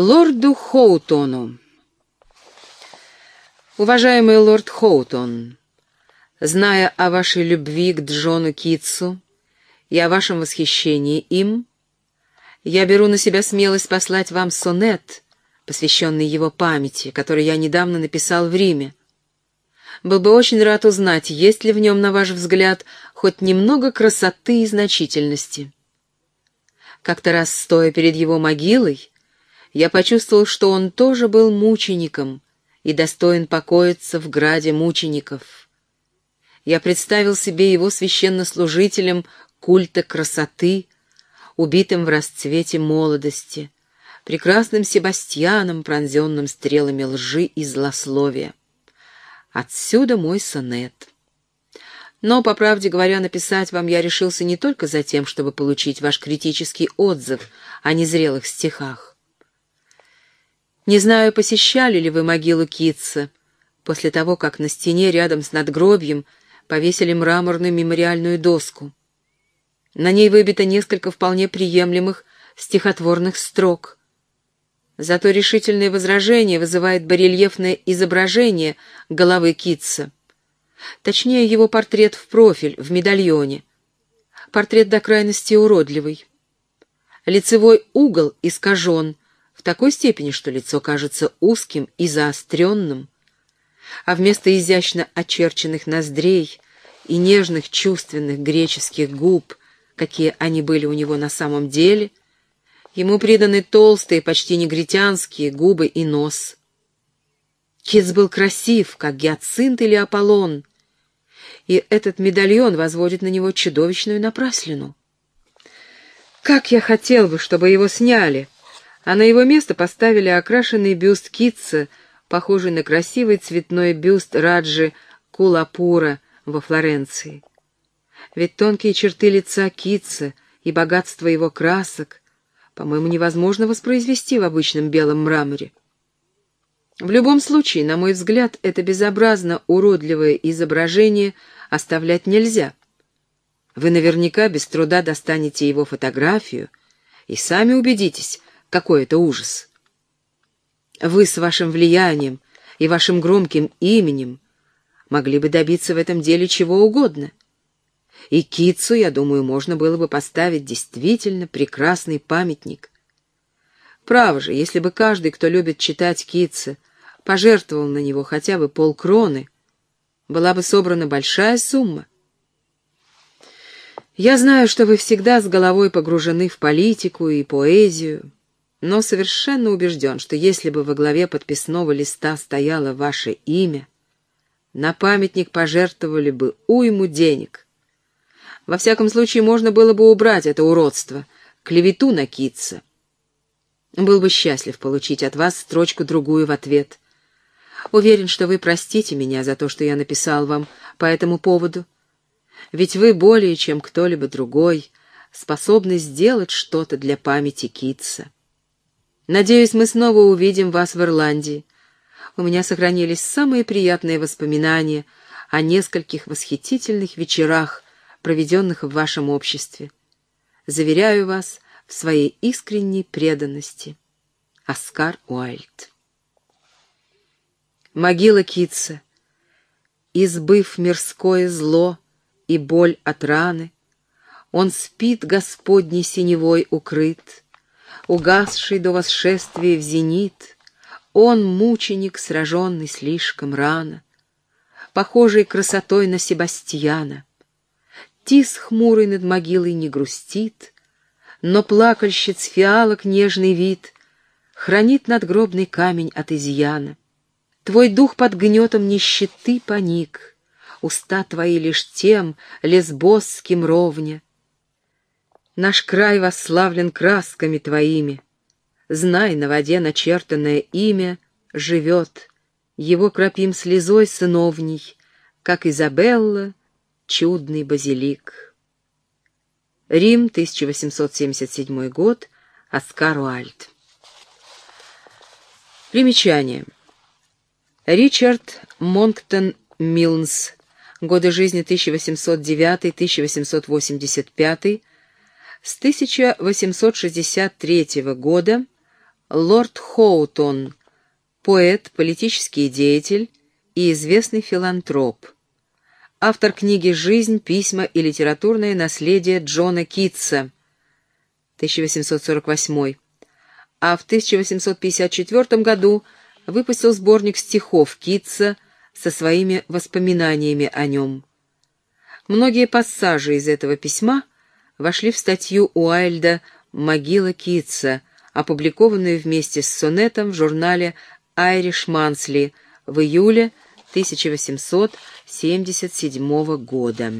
Лорду Хоутону. Уважаемый лорд Хоутон, зная о вашей любви к Джону Китсу и о вашем восхищении им, я беру на себя смелость послать вам сонет, посвященный его памяти, который я недавно написал в Риме. Был бы очень рад узнать, есть ли в нем, на ваш взгляд, хоть немного красоты и значительности. Как-то раз, стоя перед его могилой, я почувствовал, что он тоже был мучеником и достоин покоиться в граде мучеников. Я представил себе его священнослужителем культа красоты, убитым в расцвете молодости, прекрасным Себастьяном, пронзенным стрелами лжи и злословия. Отсюда мой сонет. Но, по правде говоря, написать вам я решился не только за тем, чтобы получить ваш критический отзыв о незрелых стихах. Не знаю, посещали ли вы могилу Китса после того, как на стене рядом с надгробьем повесили мраморную мемориальную доску. На ней выбито несколько вполне приемлемых стихотворных строк. Зато решительное возражение вызывает барельефное изображение головы Китса. Точнее, его портрет в профиль, в медальоне. Портрет до крайности уродливый. Лицевой угол искажен в такой степени, что лицо кажется узким и заостренным, а вместо изящно очерченных ноздрей и нежных чувственных греческих губ какие они были у него на самом деле, ему приданы толстые, почти негритянские губы и нос. Китс был красив, как гиацинт или Аполлон, и этот медальон возводит на него чудовищную напраслину. Как я хотел бы, чтобы его сняли, а на его место поставили окрашенный бюст Китса, похожий на красивый цветной бюст Раджи Кулапура во Флоренции. Ведь тонкие черты лица Китса и богатство его красок, по-моему, невозможно воспроизвести в обычном белом мраморе. В любом случае, на мой взгляд, это безобразно уродливое изображение оставлять нельзя. Вы наверняка без труда достанете его фотографию и сами убедитесь, какой это ужас. Вы с вашим влиянием и вашим громким именем могли бы добиться в этом деле чего угодно. И Китсу, я думаю, можно было бы поставить действительно прекрасный памятник. Право же, если бы каждый, кто любит читать Китса, пожертвовал на него хотя бы полкроны, была бы собрана большая сумма. Я знаю, что вы всегда с головой погружены в политику и поэзию, но совершенно убежден, что если бы во главе подписного листа стояло ваше имя, на памятник пожертвовали бы уйму денег — во всяком случае, можно было бы убрать это уродство, клевету на Китса. Был бы счастлив получить от вас строчку-другую в ответ. Уверен, что вы простите меня за то, что я написал вам по этому поводу. Ведь вы более, чем кто-либо другой, способны сделать что-то для памяти Китса. Надеюсь, мы снова увидим вас в Ирландии. У меня сохранились самые приятные воспоминания о нескольких восхитительных вечерах, проведенных в вашем обществе. Заверяю вас в своей искренней преданности. Оскар Уайльд Могила Китса. Избыв мирское зло и боль от раны, Он спит Господней синевой укрыт, Угасший до восшествия в зенит, Он мученик, сраженный слишком рано, Похожий красотой на Себастьяна, Тис хмурый над могилой не грустит, Но плакальщиц фиалок нежный вид Хранит надгробный камень от изъяна. Твой дух под гнетом нищеты поник, Уста твои лишь тем лесбосским ровня. Наш край восславлен красками твоими. Знай, на воде начертанное имя Живет, его кропим слезой сыновней, Как Изабелла Чудный базилик. Рим, 1877 год. Оскар Уальд. Примечание. Ричард Монктон Милнс. Годы жизни 1809-1885. С 1863 года лорд Хоутон, поэт, политический деятель и известный филантроп. Автор книги «Жизнь, письма и литературное наследие Джона Китса» 1848 а в 1854 году выпустил сборник стихов Китса со своими воспоминаниями о нем. Многие пассажи из этого письма вошли в статью Уайльда «Могила Китса», опубликованную вместе с сонетом в журнале «Айриш Мансли» в июле 1877 года.